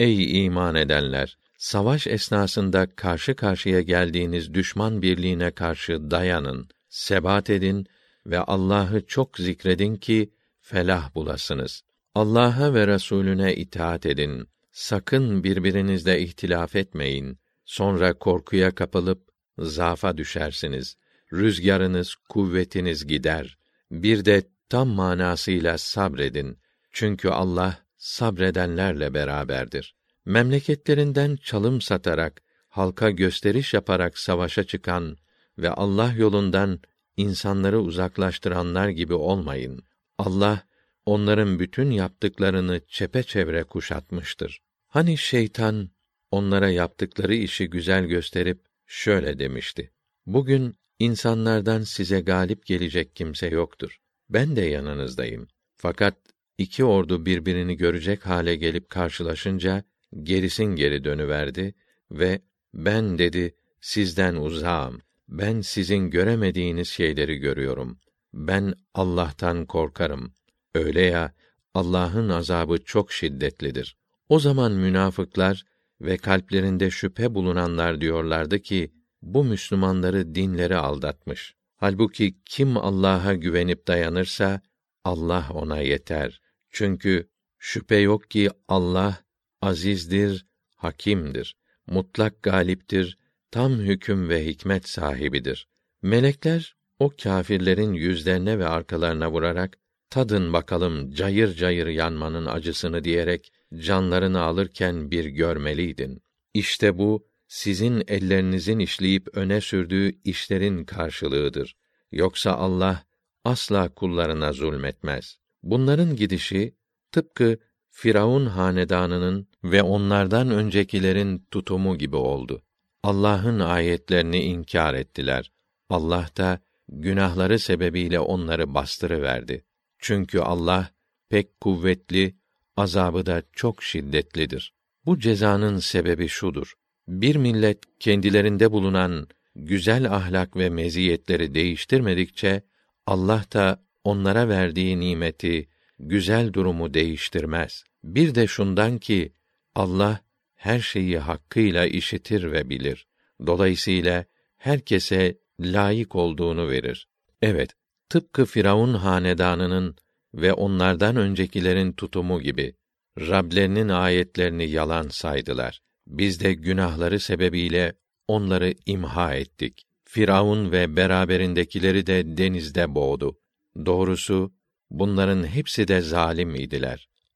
Ey iman edenler! Savaş esnasında karşı karşıya geldiğiniz düşman birliğine karşı dayanın, sebat edin ve Allah'ı çok zikredin ki felah bulasınız. Allah'a ve Resulüne itaat edin. Sakın birbirinizle ihtilaf etmeyin. Sonra korkuya kapılıp zafa düşersiniz. Rüzgarınız, kuvvetiniz gider. Bir de tam manasıyla sabredin. Çünkü Allah sabredenlerle beraberdir. Memleketlerinden çalım satarak, halka gösteriş yaparak savaşa çıkan ve Allah yolundan insanları uzaklaştıranlar gibi olmayın. Allah onların bütün yaptıklarını çepeçevre kuşatmıştır. Hani şeytan onlara yaptıkları işi güzel gösterip şöyle demişti: Bugün insanlardan size galip gelecek kimse yoktur. Ben de yanınızdayım. Fakat iki ordu birbirini görecek hale gelip karşılaşınca gerisin geri dönüverdi ve ben dedi sizden uzağım. Ben sizin göremediğiniz şeyleri görüyorum. Ben Allah'tan korkarım. Öyle ya Allah'ın azabı çok şiddetlidir. O zaman münafıklar ve kalplerinde şüphe bulunanlar diyorlardı ki bu Müslümanları dinleri aldatmış. Halbuki kim Allah'a güvenip dayanırsa Allah ona yeter. Çünkü şüphe yok ki Allah azizdir, hakimdir, mutlak galiptir, tam hüküm ve hikmet sahibidir. Melekler o kâfirlerin yüzlerine ve arkalarına vurarak tadın bakalım cayır cayır yanmanın acısını diyerek canlarını alırken bir görmeliydin. İşte bu sizin ellerinizin işleyip öne sürdüğü işlerin karşılığıdır. Yoksa Allah asla kullarına zulmetmez. Bunların gidişi tıpkı Firavun hanedanının ve onlardan öncekilerin tutumu gibi oldu. Allah'ın ayetlerini inkar ettiler. Allah da günahları sebebiyle onları bastırıverdi. Çünkü Allah pek kuvvetli, azabı da çok şiddetlidir. Bu cezanın sebebi şudur. Bir millet kendilerinde bulunan güzel ahlak ve meziyetleri değiştirmedikçe Allah da onlara verdiği nimeti, güzel durumu değiştirmez. Bir de şundan ki Allah her şeyi hakkıyla işitir ve bilir. Dolayısıyla herkese layık olduğunu verir. Evet, tıpkı Firavun hanedanının ve onlardan öncekilerin tutumu gibi Rablerinin ayetlerini yalan saydılar. Biz de günahları sebebiyle onları imha ettik. Firavun ve beraberindekileri de denizde boğdu. Doğrusu bunların hepsi de zalim idiler.